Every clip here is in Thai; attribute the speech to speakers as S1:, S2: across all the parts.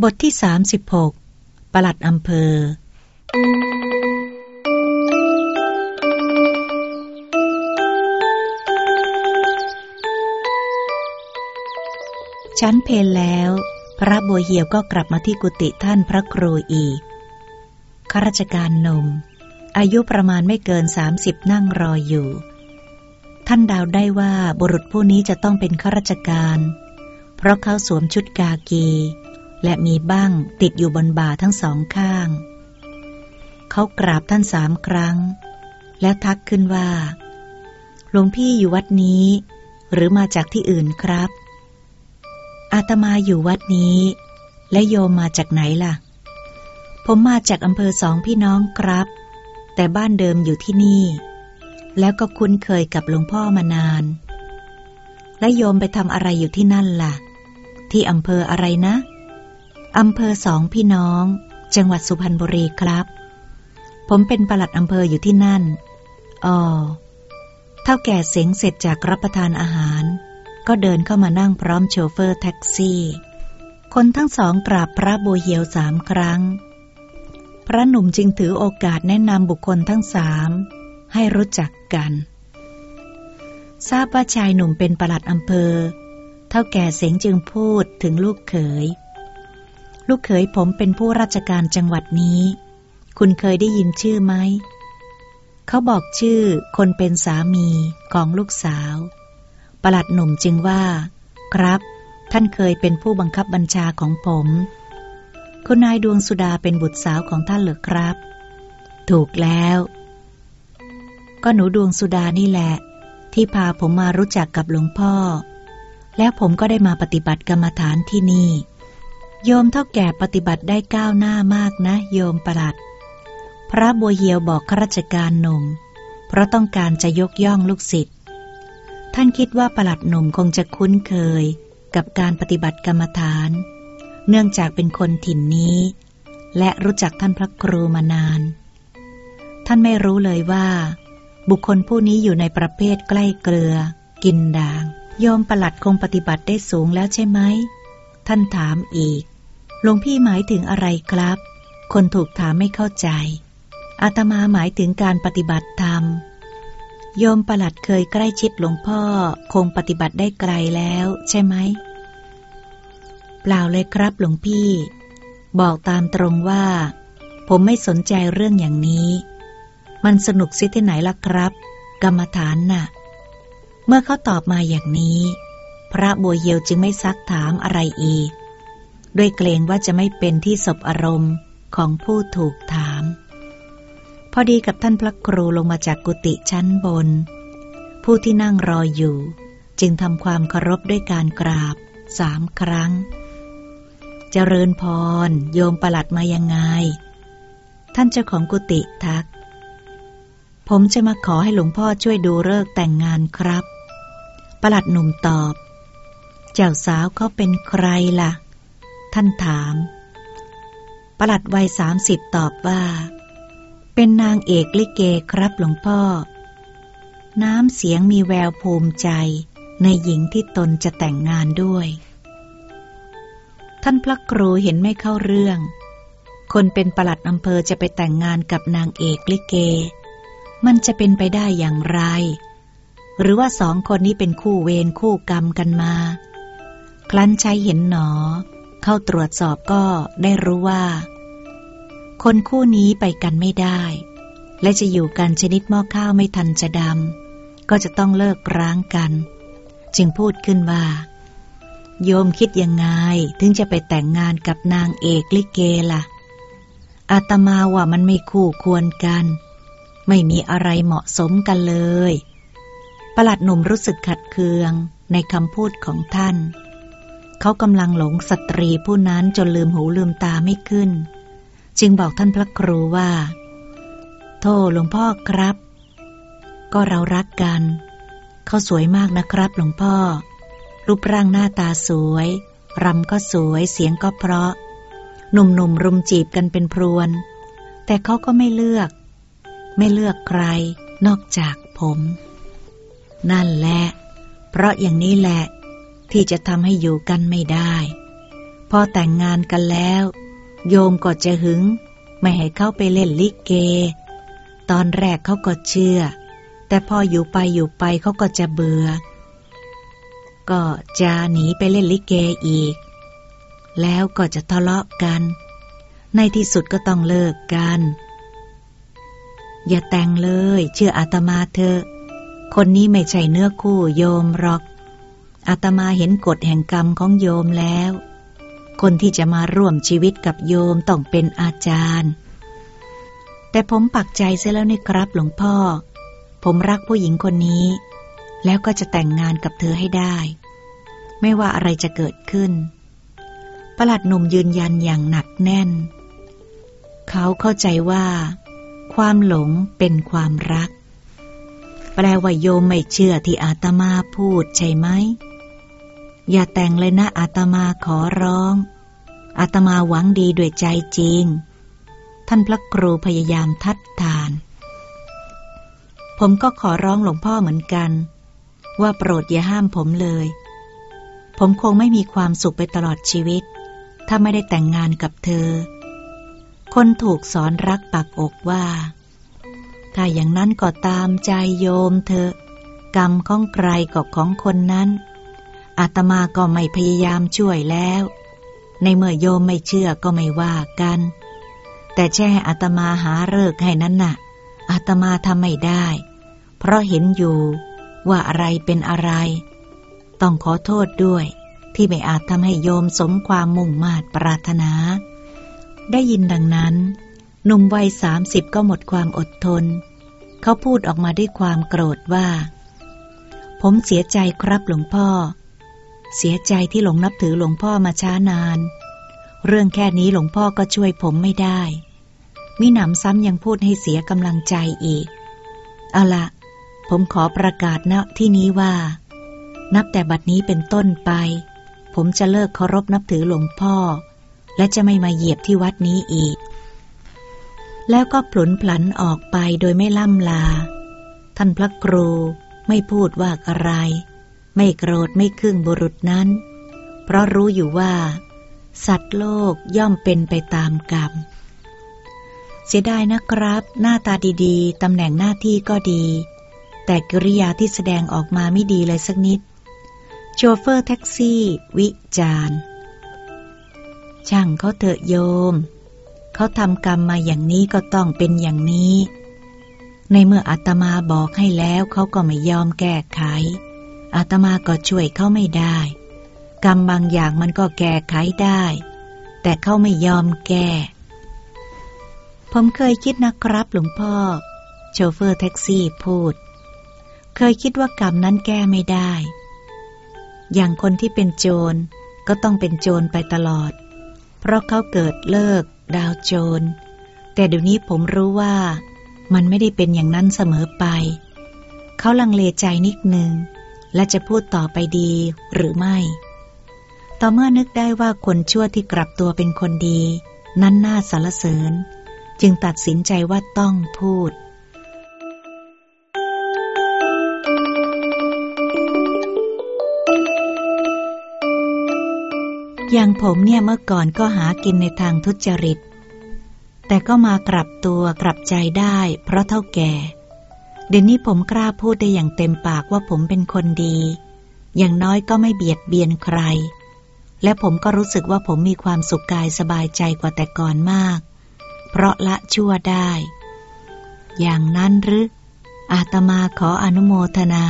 S1: บทที่ 36ปลัดอำเภอ ชั้นเพลแล้ว พระบัวเหี่ยวก็กลับมาที่กุฏิท่านพระครูอีก ข้าราชการหนุ่มอายุประมาณไม่เกินสามสิบนั่งรออยู่ ท่านดาวได้ว่าบุรุษผู้นี้จะต้องเป็นข้าราชการ เพราะเขาสวมชุดกากี และมีบ้างติดอยู่บนบ่าทั้งสองข้าง เขากราบท่านสามครั้ง แล้วทักขึ้นว่า หลวงพี่อยู่วัดนี้ หรือมาจากที่อื่นครับ อาตมาอยู่วัดนี้ และโยมมาจากไหนล่ะ ผมมาจากอำเภอสองพี่น้องครับ แต่บ้านเดิมอยู่ที่นี่ แล้วก็คุ้นเคยกับหลวงพ่อมานาน และโยมไปทำอะไรอยู่ที่นั่นล่ะ ที่อำเภออะไรนะ อำเภอสองพี่น้อง จังหวัดสุพรรณบุรีครับ ผมเป็นปลัดอำเภออยู่ที่นั่นอ๋อเท่าแก่เสียงเสร็จจากรับประทานอาหาร ก็เดินเข้ามานั่งพร้อมโชเฟอร์แท็กซี่ คนทั้งสองกราบพระบัวเหียวสามครั้ง พระหนุ่มจึงถือโอกาสแนะนำบุคคลทั้งสามให้รู้จักกัน ทราบว่าชายหนุ่มเป็นปลัดอำเภอ เท่าแก่เสียงจึงพูดถึงลูกเขย ลูกเขยผมเป็นผู้ราชการจังหวัดนี้ คุณเคยได้ยินชื่อไหม เขาบอกชื่อคนเป็นสามีของลูกสาว ประหลัดหนุ่มจึงว่า ครับ ท่านเคยเป็นผู้บังคับบัญชาของผม คุณนายดวงสุดาเป็นบุตรสาวของท่านเหรอครับ ถูกแล้ว ก็หนูดวงสุดานี่แหละ ที่พาผมมารู้จักกับหลวงพ่อ แล้วผมก็ได้มาปฏิบัติกรรมฐานที่นี่ โยมเท่าแก่ปฏิบัติได้ก้าวหน้ามากนะ โยมประหลัด พระบัวเหียวบอกข้าราชการหนุ่ม เพราะต้องการจะยกย่องลูกศิษย์ ท่านคิดว่าประหลัดหนุ่มคงจะคุ้นเคยกับการปฏิบัติกรรมฐาน เนื่องจากเป็นคนถิ่นนี้ และรู้จักท่านพระครูมานาน ท่านไม่รู้เลยว่า บุคคลผู้นี้อยู่ในประเภทใกล้เกลือ กินด่าง โยมประหลัดคงปฏิบัติได้สูงแล้วใช่ไหม ท่านถามอีก หลวงพี่หมายถึงอะไรครับ คนถูกถามไม่เข้าใจ อาตมาหมายถึงการปฏิบัติธรรม โยมประหลัดเคยใกล้ชิดหลวงพ่อคงปฏิบัติได้ไกลแล้วใช่ไหม เปล่าเลยครับหลวงพี่ บอกตามตรงว่า ผมไม่สนใจเรื่องอย่างนี้ มันสนุกซิที่ไหนล่ะครับ กรรมฐานน่ะ เมื่อเขาตอบมาอย่างนี้ พระบัวเยียวจึงไม่ซักถามอะไรอีก ด้วยเกรงว่าจะไม่เป็นที่สบอารมณ์ของผู้ถูกถาม พอดีกับท่านพระครูลงมาจากกุฏิชั้นบน ผู้ที่นั่งรออยู่ จึงทำความเคารพด้วยการกราบสามครั้ง เจริญพร โยมประหลัดมายังไง ท่านเจ้าของกุฏิทัก ผมจะมาขอให้หลวงพ่อช่วยดูเลิกแต่งงานครับประหลัดหนุ่มตอบ เจ้าสาวเขาเป็นใครละ่ะ ท่านถาม ประหลัดวัยสามสิบตอบว่า เป็นนางเอกลิเกครับหลวงพ่อ น้ำเสียงมีแววภูมิใจในหญิงที่ตนจะแต่งงานด้วย ท่านพระครูเห็นไม่เข้าเรื่อง คนเป็นประหลัดอำเภอจะไปแต่งงานกับนางเอกลิเก มันจะเป็นไปได้อย่างไร หรือว่าสองคนนี้เป็นคู่เวรคู่กรรมกันมา คลั้นใช้เห็นหนอ เข้าตรวจสอบก็ได้รู้ว่า คนคู่นี้ไปกันไม่ได้ และจะอยู่กันชนิดหม้อข้าวไม่ทันจะดำก็จะต้องเลิกร้างกัน จึงพูดขึ้นว่า โยมคิดยังไงถึงจะไปแต่งงานกับนางเอกลิเกละ่ะอาตมาว่ามันไม่คู่ควรกัน ไม่มีอะไรเหมาะสมกันเลยประหลัดหนุ่มรู้สึกขัดเคืองในคำพูดของท่าน เขากำลังหลงสตรีผู้นั้นจนลืมหูลืมตาไม่ขึ้น จึงบอกท่านพระครูว่า โทษหลวงพ่อครับ ก็เรารักกัน เขาสวยมากนะครับหลวงพ่อ รูปร่างหน้าตาสวยรำก็สวยเสียงก็เพราะ หนุ่มๆมรุมจีบกันเป็นพรวน แต่เขาก็ไม่เลือก ไม่เลือกใคร นอกจากผม นั่นแหละ เพราะอย่างนี้แหละ ที่จะทำให้อยู่กันไม่ได้ พอแต่งงานกันแล้ว โยมก็จะหึง ไม่ให้เข้าไปเล่นลิเก ตอนแรกเขาก็เชื่อ แต่พออยู่ไปอยู่ไปเขาก็จะเบื่อ ก็จะหนีไปเล่นลิเกอีก แล้วก็จะทะเลาะกัน ในที่สุดก็ต้องเลิกกัน อย่าแต่งเลย เชื่ออาตมาเถอคนนี้ไม่ใช่เนื้อคู่โยมหรอก อาตมาเห็นกฎแห่งกรรมของโยมแล้ว คนที่จะมาร่วมชีวิตกับโยมต้องเป็นอาจารย์ แต่ผมปักใจเสียแล้วนี่ครับหลวงพ่อ ผมรักผู้หญิงคนนี้ แล้วก็จะแต่งงานกับเธอให้ได้ ไม่ว่าอะไรจะเกิดขึ้น ประหลัดหนุ่มยืนยันอย่างหนักแน่น เขาเข้าใจว่า ความหลงเป็นความรักแปลว่าโยมไม่เชื่อที่อาตมาพูดใช่ไหม อย่าแต่งเลยนะอาตมาขอร้อง อาตมาหวังดีด้วยใจจริง ท่านพระครูพยายามทัดทาน ผมก็ขอร้องหลวงพ่อเหมือนกัน ว่าโปรดอย่าห้ามผมเลย ผมคงไม่มีความสุขไปตลอดชีวิต ถ้าไม่ได้แต่งงานกับเธอ คนถูกสอนรักปักอกว่า ถ้าอย่างนั้นก็ตามใจโยมเธอกรรมของใครก็ของคนนั้น อาตมาก็ไม่พยายามช่วยแล้ว ในเมื่อโยมไม่เชื่อก็ไม่ว่ากัน แต่แช่อาตมาหาเลิกให้นั้นน่ะอาตมาทำไม่ได้ เพราะเห็นอยู่ว่าอะไรเป็นอะไร ต้องขอโทษด้วยที่ไม่อาจทำให้โยมสมความมุ่งมา่ปรารถนา ได้ยินดังนั้นหนุ่มวัยสามสิบก็หมดความอดทน เขาพูดออกมาด้วยความโกรธว่า ผมเสียใจครับหลวงพ่อ เสียใจที่หลงนับถือหลวงพ่อมาช้านาน เรื่องแค่นี้หลวงพ่อก็ช่วยผมไม่ได้ มิหนำซ้ำยังพูดให้เสียกำลังใจอีก เอาละผมขอประกาศณที่นี้ว่า นับแต่บัดนี้เป็นต้นไป ผมจะเลิกเคารพนับถือหลวงพ่อ และจะไม่มาเหยียบที่วัดนี้อีก แล้วก็ผลุนพลันออกไปโดยไม่ล่ำลา ท่านพระครูไม่พูดว่าอะไร ไม่โกรธไม่ครึ่งบุรุษนั้น เพราะรู้อยู่ว่า สัตว์โลกย่อมเป็นไปตามกรรม เสียดายนะครับ หน้าตาดีๆ ตำแหน่งหน้าที่ก็ดี แต่กิริยาที่แสดงออกมาไม่ดีเลยสักนิด โชเฟอร์แท็กซี่ วิจารณ์ช่างเขาเถอะโยม เขาทำกรรมมาอย่างนี้ก็ต้องเป็นอย่างนี้ ในเมื่ออาตมาบอกให้แล้วเขาก็ไม่ยอมแก้ไข อาตมาก็ช่วยเขาไม่ได้ กรรมบางอย่างมันก็แก้ไขได้ แต่เขาไม่ยอมแก้ ผมเคยคิดนะครับหลวงพ่อ โชเฟอร์แท็กซี่พูด เคยคิดว่ากรรมนั้นแก้ไม่ได้ อย่างคนที่เป็นโจรก็ต้องเป็นโจรไปตลอด เพราะเขาเกิดเลิก ดาวโจร แต่เดี๋ยวนี้ผมรู้ว่า มันไม่ได้เป็นอย่างนั้นเสมอไป เขาลังเลใจนิดนึง และจะพูดต่อไปดีหรือไม่ ต่อเมื่อนึกได้ว่าคนชั่วที่กลับตัวเป็นคนดี นั้นน่าสรรเสริญ จึงตัดสินใจว่าต้องพูดอย่างผมเนี่ยเมื่อก่อนก็หากินในทางทุจริต แต่ก็มากลับตัวกลับใจได้ เพราะเท่าแก่ เดี๋ยวนี้ผมกล้าพูดได้อย่างเต็มปากว่าผมเป็นคนดี อย่างน้อยก็ไม่เบียดเบียนใคร และผมก็รู้สึกว่าผมมีความสุขกายสบายใจกว่าแต่ก่อนมาก เพราะละชั่วได้ อย่างนั้นหรืออาตมาขออนุโมทนา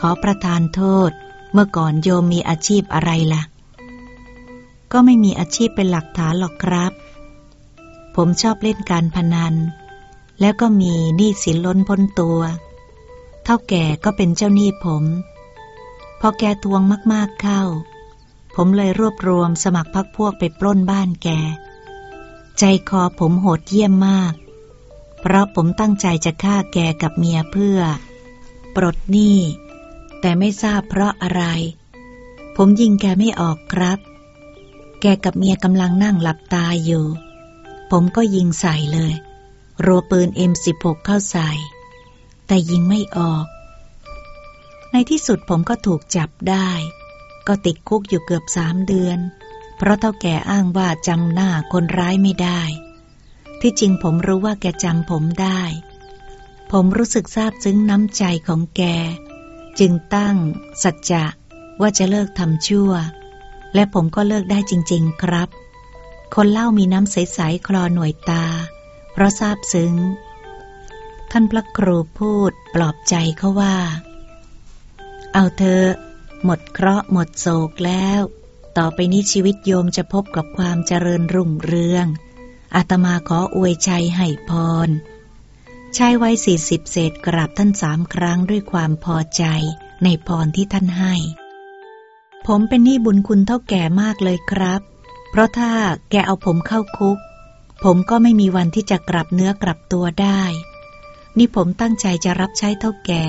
S1: ขอประทานโทษ เมื่อก่อนโยมมีอาชีพอะไรล่ะ ก็ไม่มีอาชีพเป็นหลักฐานหรอกครับ ผมชอบเล่นการพนัน แล้วก็มีหนี้สินล้นพ้นตัว เท่าแก่ก็เป็นเจ้าหนี้ผม พอแกทวงมากๆเข้า ผมเลยรวบรวมสมัครพักพวกไปปล้นบ้านแก ใจคอผมโหดเยี่ยมมาก เพราะผมตั้งใจจะฆ่าแกกับเมียเพื่อ ปลดหนี้ แต่ไม่ทราบเพราะอะไร ผมยิงแกไม่ออกครับ แกกับเมียกำลังนั่งหลับตาอยู่ ผมก็ยิงใส่เลย รัวปืน M16 เข้าใส่ แต่ยิงไม่ออก ในที่สุดผมก็ถูกจับได้ ก็ติดคุกอยู่เกือบสามเดือน เพราะเท่าแก่อ้างว่าจำหน้าคนร้ายไม่ได้ ที่จริงผมรู้ว่าแกจำผมได้ ผมรู้สึกซาบซึ้งน้ำใจของแก จึงตั้ง สัจจะว่าจะเลิกทำชั่ว และผมก็เลิกได้จริง ๆ ครับ คนเล่ามีน้ำใส ๆ คลอหน่วยตา ราะซาบซึ้ง ท่านพระครูพูดปลอบใจเขาว่า เอาเธอ หมดเคราะห์หมดโศกแล้ว ต่อไปนี้ชีวิตโยมจะพบกับความเจริญรุ่งเรือง อาตมาขออวยชัยให้พร ชายวัยสี่สิบเศษกราบท่านสามครั้งด้วยความพอใจในพรที่ท่านให้ ผมเป็นหนี้บุญคุณเท่าแก่มากเลยครับ เพราะถ้าแกเอาผมเข้าคุก ผมก็ไม่มีวันที่จะกลับเนื้อกลับตัวได้ นี่ผมตั้งใจจะรับใช้เท่าแก่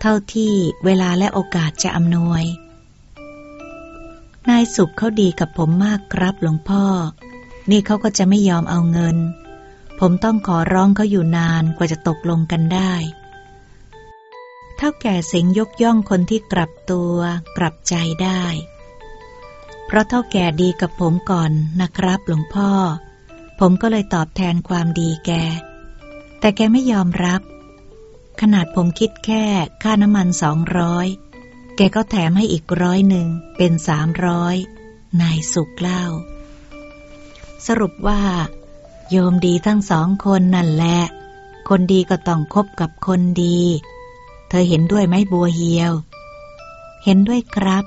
S1: เท่าที่เวลาและโอกาสจะอำนวย นายสุขเขาดีกับผมมากครับหลวงพ่อ นี่เขาก็จะไม่ยอมเอาเงิน ผมต้องขอร้องเขาอยู่นานกว่าจะตกลงกันได้เท่าแก่เสงยกย่องคนที่กลับตัวกลับใจได้ เพราะเท่าแก่ดีกับผมก่อนนะครับหลวงพ่อ ผมก็เลยตอบแทนความดีแก แต่แกไม่ยอมรับ ขนาดผมคิดแค่ค่าน้ำมันสองร้อยแกก็แถมให้อีกร้อยหนึ่งเป็นสามร้อยนายสุกเล่า สรุปว่า โยมดีทั้งสองคนนั่นแหละ คนดีก็ต้องคบกับคนดี เธอเห็นด้วยไหมบัวเฮียว เห็นด้วยครับ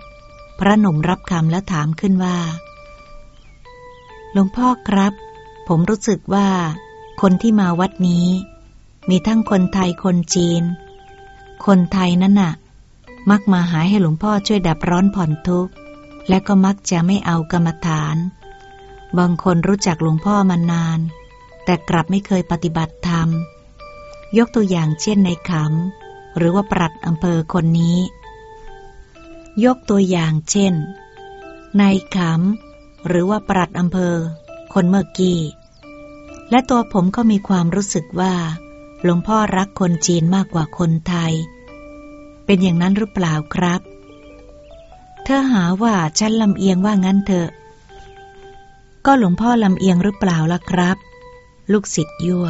S1: พระหนุ่มรับคำแล้วถามขึ้นว่าหลวงพ่อครับ ผมรู้สึกว่า คนที่มาวัดนี้ มีทั้งคนไทยคนจีน คนไทยนั่นน่ะ มักมาหาให้หลวงพ่อช่วยดับร้อนผ่อนทุกข์ และก็มักจะไม่เอากรรมฐาน บางคนรู้จักหลวงพ่อมานาน แต่กลับไม่เคยปฏิบัติธรรม ยกตัวอย่างเช่นในขำหรือว่าปรัดอำเภอคนนี้ ยกตัวอย่างเช่นในขำหรือว่าปรัดอำเภอ คนเมื่อกี้ และตัวผมก็มีความรู้สึกว่าหลวงพ่อรักคนจีนมากกว่าคนไทย เป็นอย่างนั้นหรือเปล่าครับ เธอหาว่าฉันลำเอียงว่างั้นเถอะ ก็หลวงพ่อลำเอียงหรือเปล่าล่ะครับ ลูกศิษย์ยั่ว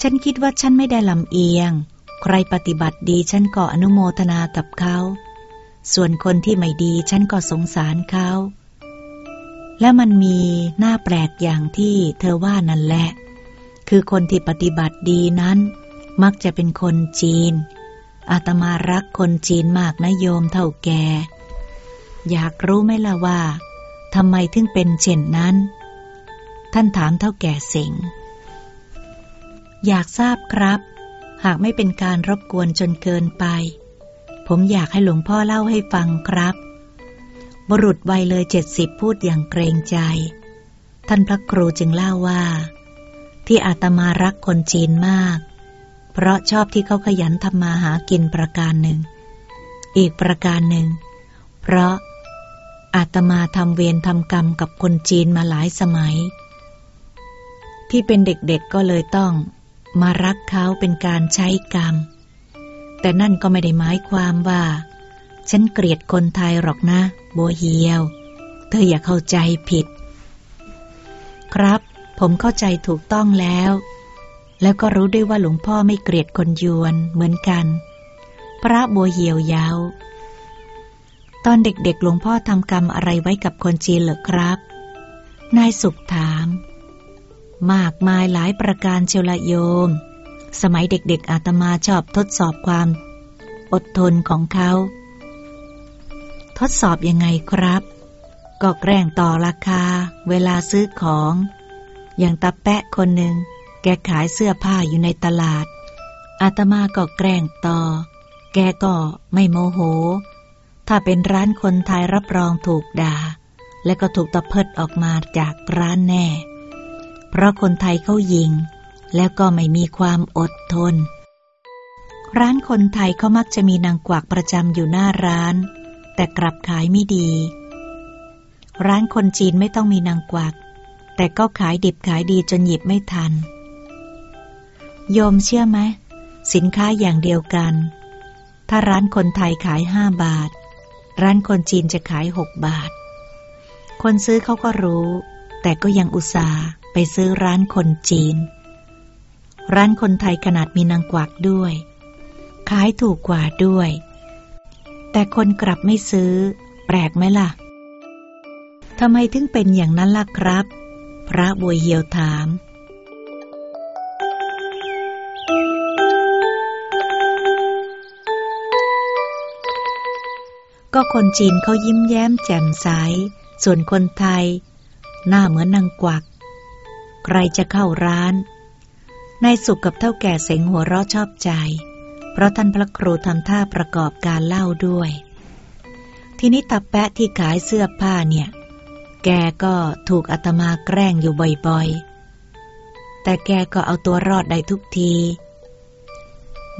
S1: ฉันคิดว่าฉันไม่ได้ลำเอียง ใครปฏิบัติดีฉันก็อนุโมทนากับเขา ส่วนคนที่ไม่ดีฉันก็สงสารเขา และมันมีหน้าแปลกอย่างที่เธอว่านั่นแหละ คือคนที่ปฏิบัติดีนั้น มักจะเป็นคนจีน อาตมารักคนจีนมากนะโยมเท่าแก อยากรู้ไหมล่ะว่าทำไมถึงเป็นเช่นนั้น ท่านถามเท่าแก่เสงอยากทราบครับ หากไม่เป็นการรบกวนจนเกินไป ผมอยากให้หลวงพ่อเล่าให้ฟังครับ บุรุษวัยเลยเจ็ดสิบพูดอย่างเกรงใจ ท่านพระครูจึงเล่าว่า ที่อาตมารักคนจีนมาก เพราะชอบที่เขาขยันทำมาหากินประการหนึ่ง อีกประการหนึ่ง เพราะอาตมาทำเวรทำกรรมกับคนจีนมาหลายสมัย ที่เป็นเด็กๆก็เลยต้อง มารักเขาเป็นการใช้กรรม แต่นั่นก็ไม่ได้หมายความว่า ฉันเกลียดคนไทยหรอกนะ บัวเฮียว เธออย่าเข้าใจผิด ครับ ผมเข้าใจถูกต้องแล้ว แล้วก็รู้ด้วยว่าหลวงพ่อไม่เกลียดคนยวนเหมือนกัน พระบัวเหียวยาวตอนเด็กๆหลวงพ่อทำกรรมอะไรไว้กับคนจีนเหรอครับ นายสุขถาม มากมายหลายประการเชลโยม สมัยเด็กๆอาตมาชอบทดสอบความ อดทนของเขา ทดสอบยังไงครับ ก็แกล้งต่อราคา เวลาซื้อของ อย่างตาแปะคนหนึ่งแกขายเสื้อผ้าอยู่ในตลาด อาตมาก็แกล้งต่อ แกก็ไม่โมโห ถ้าเป็นร้านคนไทยรับรองถูกด่า และก็ถูกตะเพิดออกมาจากร้านแน่ เพราะคนไทยเขายิง แล้วก็ไม่มีความอดทน ร้านคนไทยเขามักจะมีนางกวักประจำอยู่หน้าร้าน แต่กลับขายไม่ดี ร้านคนจีนไม่ต้องมีนางกวัก แต่ก็ขายดิบขายดีจนหยิบไม่ทัน โยมเชื่อไหม สินค้าอย่างเดียวกัน ถ้าร้านคนไทยขายห้าบาท ร้านคนจีนจะขายหกบาท คนซื้อเขาก็รู้ แต่ก็ยังอุตส่าห์ไปซื้อร้านคนจีน ร้านคนไทยขนาดมีนางกวักด้วย ขายถูกกว่าด้วย แต่คนกลับไม่ซื้อ แปลกไหมล่ะทำไมถึงเป็นอย่างนั้นล่ะครับ พระบัวเหียวถามก็คนจีนเขายิ้มแย้มแจ่มใส ส่วนคนไทย หน้าเหมือนนางกวัก ใครจะเข้าร้าน นายสุขกับเท่าแก่เสงหัวเราะชอบใจ ราะท่านพระครูทำท่าประกอบการเล่าด้วย ทีนี้ตาแปะที่ขายเสื้อผ้าเนี่ย แกก็ถูกอาตมาแกล้งอยู่บ่อยๆ แต่แกก็เอาตัวรอดได้ทุกที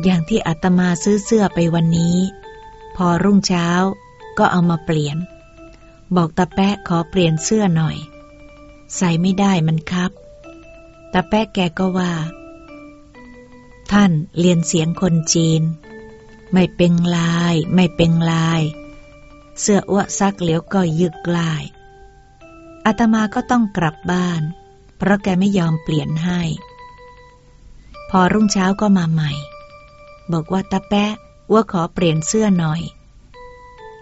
S1: อย่างที่อาตมาซื้อเสื้อไปวันนี้ พอรุ่งเช้าก็เอามาเปลี่ยน บอกตาแปะขอเปลี่ยนเสื้อหน่อย ใส่ไม่ได้มันครับตาแปะแกก็ว่า ท่านเรียนเสียงคนจีน ไม่เป็นลาย ไม่เป็นลาย เสื้ออ้วซักเหลียวก็ยึกลายอาตมาก็ต้องกลับบ้าน เพราะแกไม่ยอมเปลี่ยนให้ พอรุ่งเช้าก็มาใหม่ บอกว่าตาแปะว่าขอเปลี่ยนเสื้อหน่อย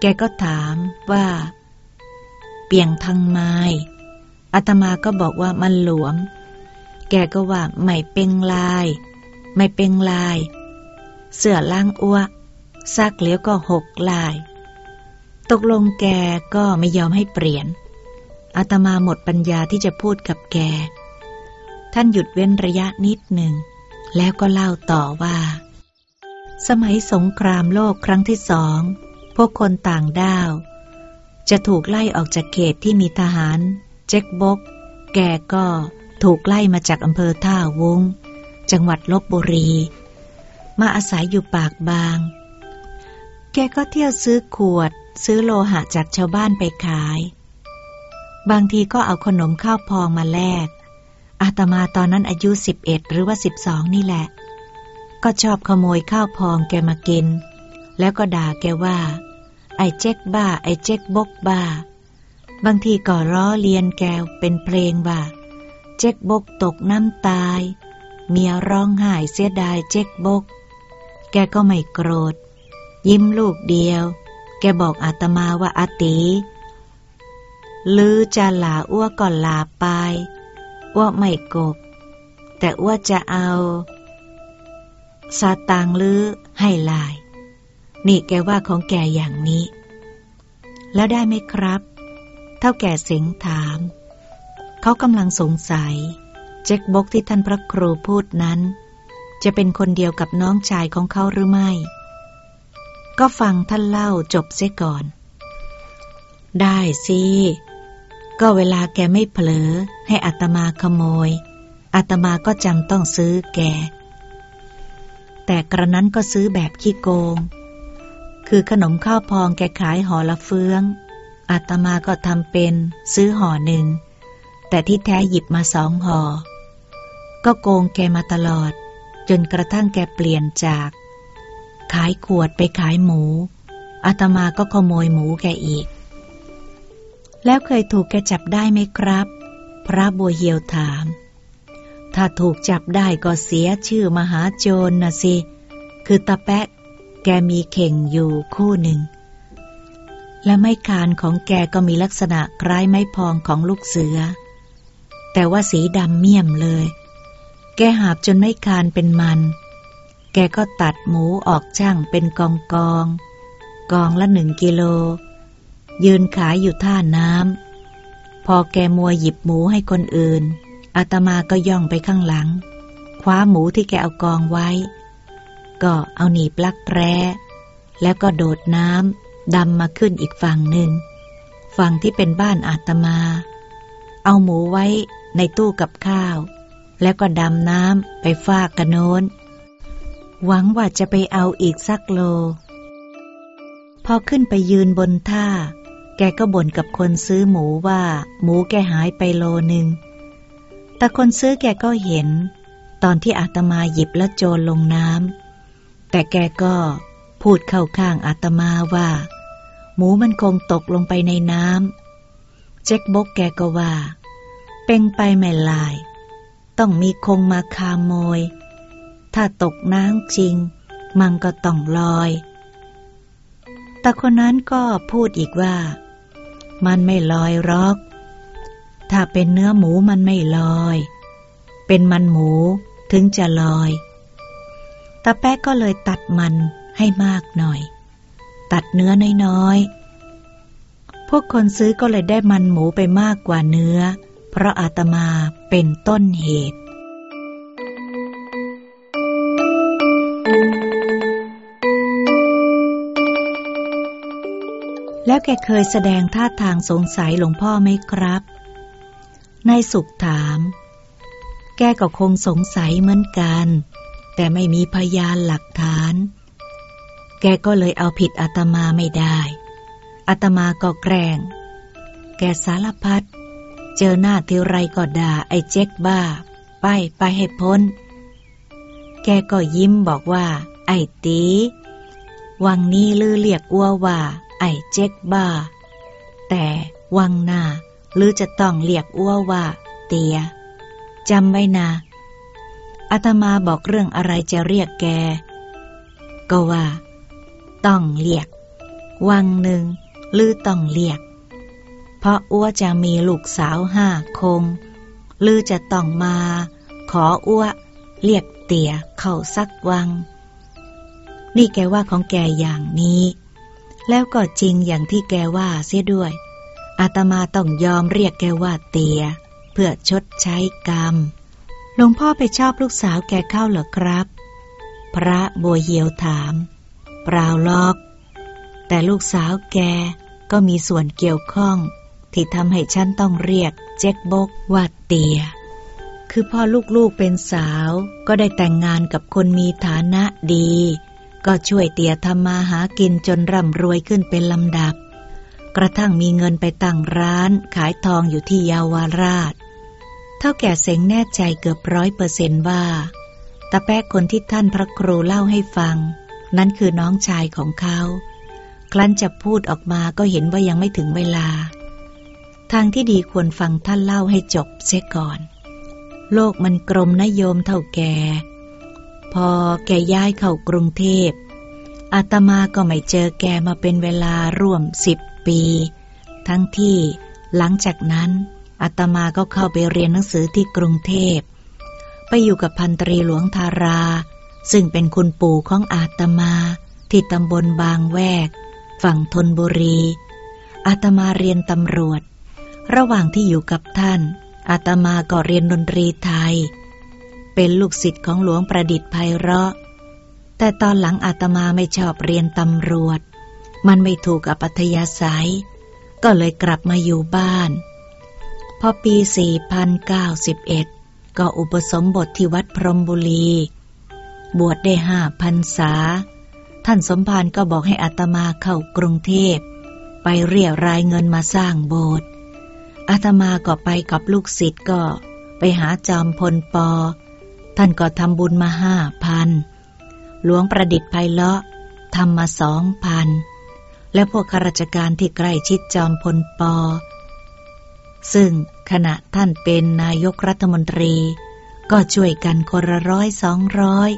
S1: แกก็ถามว่า เปียงทางไม้อาตมาก็บอกว่ามันหลวม แกก็ว่าไม่เป็นลาย ไม่เป็นลาย เสื้อล่างอ้วซักเลี้ยวก็หกลาย ตกลงแกก็ไม่ยอมให้เปลี่ยนอาตมาหมดปัญญาที่จะพูดกับแก ท่านหยุดเว้นระยะนิดหนึ่ง แล้วก็เล่าต่อว่า สมัยสงครามโลกครั้งที่สอง พวกคนต่างด้าว จะถูกไล่ออกจากเขตที่มีทหาร เจ็กบก แกก็ถูกไล่มาจากอำเภอท่าวุ้ง จังหวัดลบบุรี มาอาศัยอยู่ปากบาง แกก็เที่ยวซื้อขวด ซื้อโลหะจากชาวบ้านไปขาย บางทีก็เอาขนมข้าวพองมาแลก อาตมาตอนนั้นอายุสิบเอ็ดหรือว่าสิบสองนี่แหละ ก็ชอบขโมยข้าวพองแกมากิน แล้วก็ด่าแกว่า ไอ้เจ๊กบ้า ไอ้เจ๊กบกบ้า บางทีก็ร้อเลียนแกเป็นเพลงว่า เจ๊กบกตกน้ำตาย เมียร้องไห้เสียดายเจ๊กบก แกก็ไม่โกรธ ยิ้มลูกเดียว แกบอกอาตมาว่าอาติลือจะหลาอ้วก่อนลาไป อ้วไม่กบ แต่อ้วจะเอาซาตางลือให้ลาย นี่แกว่าของแกอย่างนี้ แล้วได้ไหมครับ เท่าแก่เสียงถาม เขากำลังสงสัย เจ็คบกที่ท่านพระครูพูดนั้น จะเป็นคนเดียวกับน้องชายของเขาหรือไม่ ก็ฟังท่านเล่าจบเสียก่อน ได้สิ ก็เวลาแกไม่เผลอ ให้อัตมาขโมยอัตมาก็จำต้องซื้อแก แต่กระนั้นก็ซื้อแบบขี้โกง คือขนมข้าวพองแกขายห่อละเฟืองอาตมาก็ทำเป็นซื้อห่อหนึ่ง แต่ที่แท้หยิบมาสองห่อ ก็โกงแกมาตลอด จนกระทั่งแกเปลี่ยนจาก ขายขวดไปขายหมู อาตมาก็ขโมยหมูแกอีก แล้วเคยถูกแกจับได้ไหมครับ พระบัวเหียวถาม ถ้าถูกจับได้ก็เสียชื่อมหาโจรนะสิ คือตาแปะ แกมีเข่งอยู่คู่หนึ่ง และไม้คานของแกก็มีลักษณะคล้ายไม้พองของลูกเสือ แต่ว่าสีดำเมี่ยมเลย แกหาบจนไม้คานเป็นมัน แกก็ตัดหมูออกช่างเป็นกองกอง กองละหนึ่งกิโล ยืนขายอยู่ท่าน้ำ พอแกมัวหยิบหมูให้คนอื่น อาตมาก็ย่องไปข้างหลัง คว้าหมูที่แกเอากองไว้ ก็เอาหนีบลักแร้ แล้วก็โดดน้ำดำมาขึ้นอีกฝั่งหนึ่ง ฝั่งที่เป็นบ้านอาตมา เอาหมูไว้ในตู้กับข้าว แล้วก็ดำน้ำไปฟากกระโน้น หวังว่าจะไปเอาอีกสักโล พอขึ้นไปยืนบนท่า แกก็บ่นกับคนซื้อหมูว่า หมูแกหายไปโลหนึ่ง แต่คนซื้อแกก็เห็น ตอนที่อาตมาหยิบและโจรลงน้ำ แต่แกก็พูดเข้าข้างอาตมาว่า หมูมันคงตกลงไปในน้ำเจ๊กบกแกก็ว่า เป็นไปไม่ลาย ต้องมีคงมาคาโมย ถ้าตกน้ำจริง มันก็ต้องลอย แต่คนนั้นก็พูดอีกว่า มันไม่ลอยรอก ถ้าเป็นเนื้อหมูมันไม่ลอย เป็นมันหมูถึงจะลอยตาแป๊กก็เลยตัดมันให้มากหน่อย ตัดเนื้อน้อยๆ พวกคนซื้อก็เลยได้มันหมูไปมากกว่าเนื้อ เพราะอาตมาเป็นต้นเหตุ แล้วแกเคยแสดงท่าทางสงสัยหลวงพ่อไหมครับ นายสุขถาม แกก็คงสงสัยเหมือนกัน แต่ไม่มีพยานหลักฐาน แกก็เลยเอาผิดอาตมาไม่ได้อาตมาก็แกล้ง แกสารพัด เจอหน้าเทไรก็ด่าไอ้เจ๊กบ้า ไปไปให้พ้น แกก็ยิ้มบอกว่า ไอ้ตีวังนี้ลือเรียกอ้วว่า ไอ้เจ๊กบ้า แต่วังหน้าลือจะต้องเรียกอ้วว่า เตียจำไว้นะอาตมาบอกเรื่องอะไรจะเรียกแก ก็ว่า ต้องเรียก วังหนึ่งลือต้องเรียก เพราะอ้วจะมีลูกสาวห้าคง ลือจะต้องมา ขออ้วเรียกเตี่ยเข้าสักวัง นี่แกว่าของแกอย่างนี้ แล้วก็จริงอย่างที่แกว่าเสียด้วย อาตมาต้องยอมเรียกแกว่าเตีย เพื่อชดใช้กรรม หลวงพ่อไปชอบลูกสาวแกเข้าเหรอครับ พระบัวเหียวถาม เปล่าลอก แต่ลูกสาวแกก็มีส่วนเกี่ยวข้อง ที่ทำให้ฉันต้องเรียกเจ๊กบกว่าเตีย คือพ่อลูกๆเป็นสาว ก็ได้แต่งงานกับคนมีฐานะดี ก็ช่วยเตียทำมาหากินจนร่ำรวยขึ้นเป็นลำดับ กระทั่งมีเงินไปตั้งร้านขายทองอยู่ที่ยาวราช เท่าแก่เสงแน่ใจเกือบร้อยเปอร์เซนต์ว่าตาแป๊กคนที่ท่านพระครูเล่าให้ฟัง นั่นคือน้องชายของเขา ครั้นจะพูดออกมาก็เห็นว่ายังไม่ถึงเวลา ทางที่ดีควรฟังท่านเล่าให้จบเสียก่อน โลกมันกลมนะโยมเท่าแก พอแกย้ายเข้ากรุงเทพ อาตมาก็ไม่เจอแกมาเป็นเวลาร่วมสิบปี ทั้งที่หลังจากนั้นอาตมาก็เข้าไปเรียนหนังสือที่กรุงเทพ ไปอยู่กับพันตรีหลวงทารา ซึ่งเป็นคุณปู่ของอาตมาที่ตำบลบางแวก ฝั่งธนบุรี อาตมาเรียนตำรวจ ระหว่างที่อยู่กับท่าน อาตมาก็เรียนดนตรีไทย เป็นลูกศิษย์ของหลวงประดิษฐ์ไพเราะ แต่ตอนหลังอาตมาไม่ชอบเรียนตำรวจ มันไม่ถูกกับปัธยาศัย ก็เลยกลับมาอยู่บ้าน พอปี 4091 ก็อุปสมบทที่วัดพรมบุรี บวชได้ห้าพันษา ท่านสมภารก็บอกให้อัตมาเข้ากรุงเทพ ไปเรียรายเงินมาสร้างโบสถ์ อาตมาก็ไปกับลูกศิษย์ก็ ไปหาจอมพลปอ ท่านก็ทำบุญมาห้าพันหลวงประดิษฐ์ไพเลาะทำมาสองพัน และพวกข้าราชการที่ใกล้ชิดจอมพลปอ ซึ่งขณะท่านเป็นนายกรัฐมนตรี ก็ช่วยกันคนละร้อยสองร้อย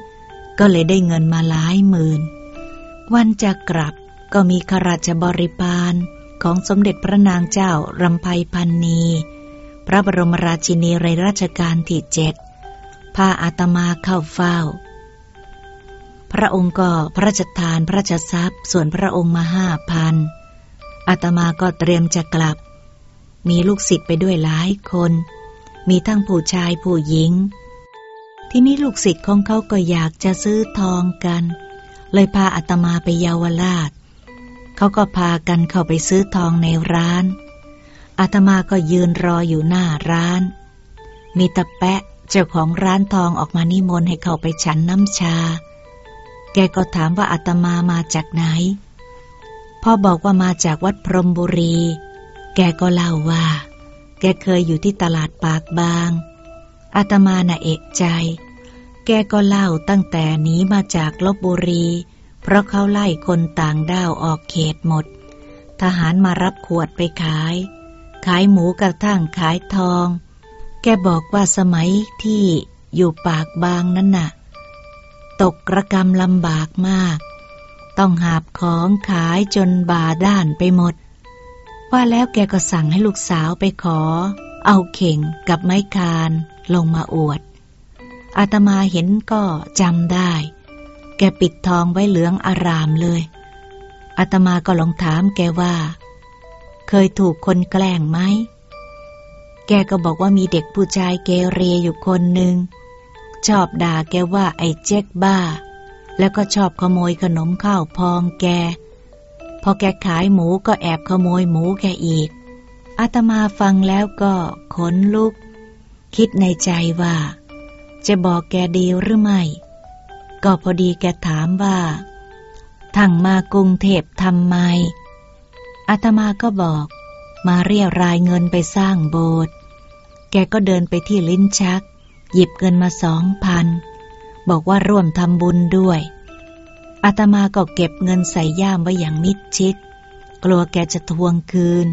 S1: ก็เลยได้เงินมาหลายหมื่น วันจะกลับก็มีข้าราชบริพาร ของสมเด็จพระนางเจ้ารำไพพันนี พระบรมราชินีในรัชกาลที่เจ็ดพาอาตมาเข้าเฝ้า พระองค์ก็พระราชทานพระราชทรัพย์ ส่วนพระองค์มาห้าพันอาตมาก็เตรียมจะกลับ มีลูกศิษย์ไปด้วยหลายคน มีทั้งผู้ชายผู้หญิง ที่นี้ลูกศิษย์ของเขาก็อยากจะซื้อทองกัน เลยพาอาตมาไปเยาวราช เขาก็พากันเข้าไปซื้อทองในร้าน อาตมาก็ยืนรออยู่หน้าร้าน มีตะแปะเจ้าของร้านทองออกมานิมนต์ให้เขาไปฉันน้ำชา แกก็ถามว่าอาตมามาจากไหน พ่อบอกว่ามาจากวัดพรมบุรี แกก็เล่าว่า แกเคยอยู่ที่ตลาดปากบาง อาตมาน่ะเอกใจ แกก็เล่าตั้งแต่หนีมาจากลบบุรี เพราะเขาไล่คนต่างด้าวออกเขตหมด ทหารมารับขวดไปขายขขายหมูกระทั่งขายทอง แกบอกว่าสมัยที่อยู่ปากบางนั้นน่ะตกกระกรรมลำบากมาก ต้องหาบของขายจนบาด้านไปหมด ว่าแล้วแกก็สั่งให้ลูกสาวไปขอ เอาเข่งกับไม้คานลงมาอวดอาตมาเห็นก็จำได้ แกปิดทองไว้เหลืองอารามเลยอาตมาก็ลองถามแกว่า เคยถูกคนแกล้งไหม แกก็บอกว่ามีเด็กผู้ชายเกเรอยู่คนหนึ่งชอบด่าแกว่าไอ้เจ๊กบ้า แล้วก็ชอบขโมยขนมข้าวพองแก พอแกขายหมูก็แอบขโมยหมูแกอีกอาตมาฟังแล้วก็ขนลุก คิดในใจว่า จะบอกแกดีหรือไม่ ก็พอดีแกถามว่าทั้งมากรุงเทพทำไมอาตมาก็บอก มาเรียรายเงินไปสร้างโบสถ์แกก็เดินไปที่ลิ้นชัก หยิบเงินมาสองพันบอกว่าร่วมทำบุญด้วยอาตมาก็เก็บเงินใส่ย่ามไว้อย่างมิดชิด กลัวแกจะทวงคืน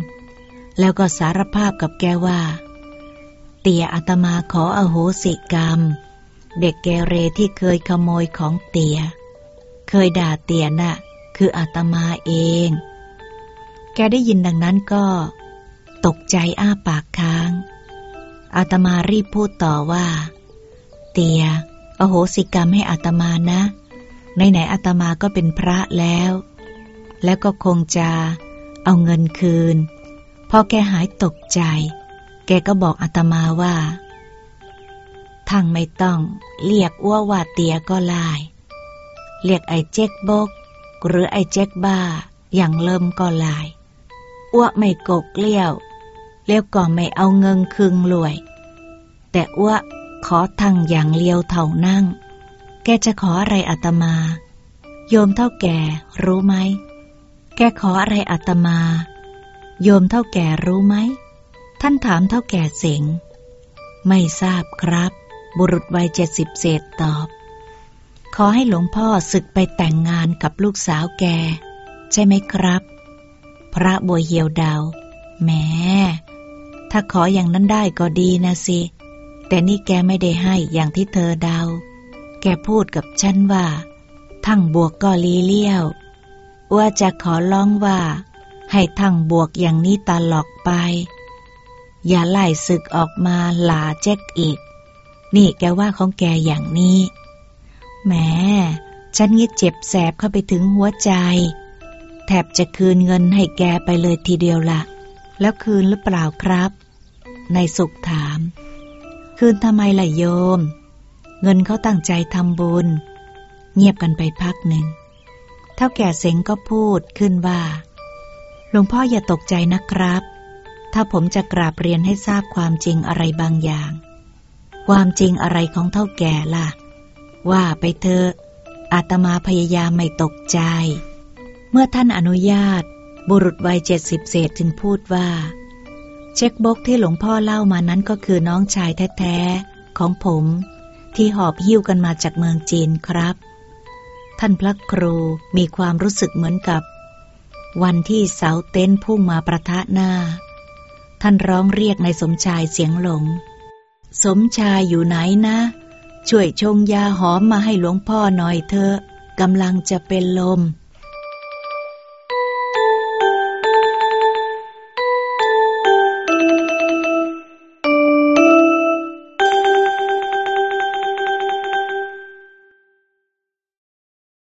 S1: แล้วก็สารภาพกับแกว่า เตียอาตมาขออโหสิกรรม เด็กเกเรที่เคยขโมยของเตีย เคยด่าเตียน่ะ คืออาตมาเอง แกได้ยินดังนั้นก็ ตกใจอ้าปากค้าง อาตมารีบพูดต่อว่า เตีย อโหสิกรรมให้อาตมานะ ในไหนอาตมาก็เป็นพระแล้ว แล้วก็คงจะเอาเงินคืน พอแกหายตกใจ แกก็บอกอาตมาว่า ทั้งไม่ต้อง เรียกอ้วว่าเตียก็ลาย เรียกไอ้เจ๊กบก หรือไอ้เจ๊กบ้า อย่างเริ่มก็ลายอ้วไม่กกเลี้ยว เลี้ยวก็ไม่เอาเงินคืงรวย แต่อ้วขอทั้งอย่างเลียวเท่านั่ง แกจะขออะไรอาตมา โยมเท่าแก่รู้ไหม แกขออะไรอาตมา โยมเท่าแก่รู้ไหม ท่านถามเท่าแก่เสงไม่ทราบครับ บุรุษวัยเจ็ดสิบเศษตอบ ขอให้หลวงพ่อศึกไปแต่งงานกับลูกสาวแก ใช่ไหมครับ พระบัวเหี่ยวดาวแหมถ้าขออย่างนั้นได้ก็ดีนะสิ แต่นี่แกไม่ได้ให้อย่างที่เธอเดา แกพูดกับฉันว่า ทั้งบวกก็ลีเลี้ยว ว่าจะขอร้องว่า ให้ทั้งบวกอย่างนี้ตลอกไป อย่าไล่ศึกออกมาหลาเจ๊กอีก นี่แกว่าของแกอย่างนี้แหมฉันงี้เจ็บแสบเข้าไปถึงหัวใจ แทบจะคืนเงินให้แกไปเลยทีเดียวละแล้วคืนหรือเปล่าครับในสุขถาม คืนทำไมล่ะโยม เงินเขาตั้งใจทำบุญ เงียบกันไปพักหนึ่ง เท่าแก่เสงก็พูดขึ้นว่า หลวงพ่ออย่าตกใจนะครับ ถ้าผมจะกราบเรียนให้ทราบความจริงอะไรบางอย่าง ความจริงอะไรของเท่าแก่ล่ะ ว่าไปเถอะอาตมาพยายามไม่ตกใจ เมื่อท่านอนุญาต บุรุษวัยเจ็ดสิบเศษจึงพูดว่า เช็คบกที่หลวงพ่อเล่ามานั้นก็คือน้องชายแท้ๆ ของผม ที่หอบหิ้วกันมาจากเมืองจีนครับ ท่านพระครูมีความรู้สึกเหมือนกับ วันที่เสาเต็นท์พุ่งมาประทะหน้า ท่านร้องเรียกในสมชายเสียงหลง สมชายอยู่ไหนนะ ช่วยชงยาหอมมาให้หลวงพ่อหน่อยเถอะกำลังจะเป็นลม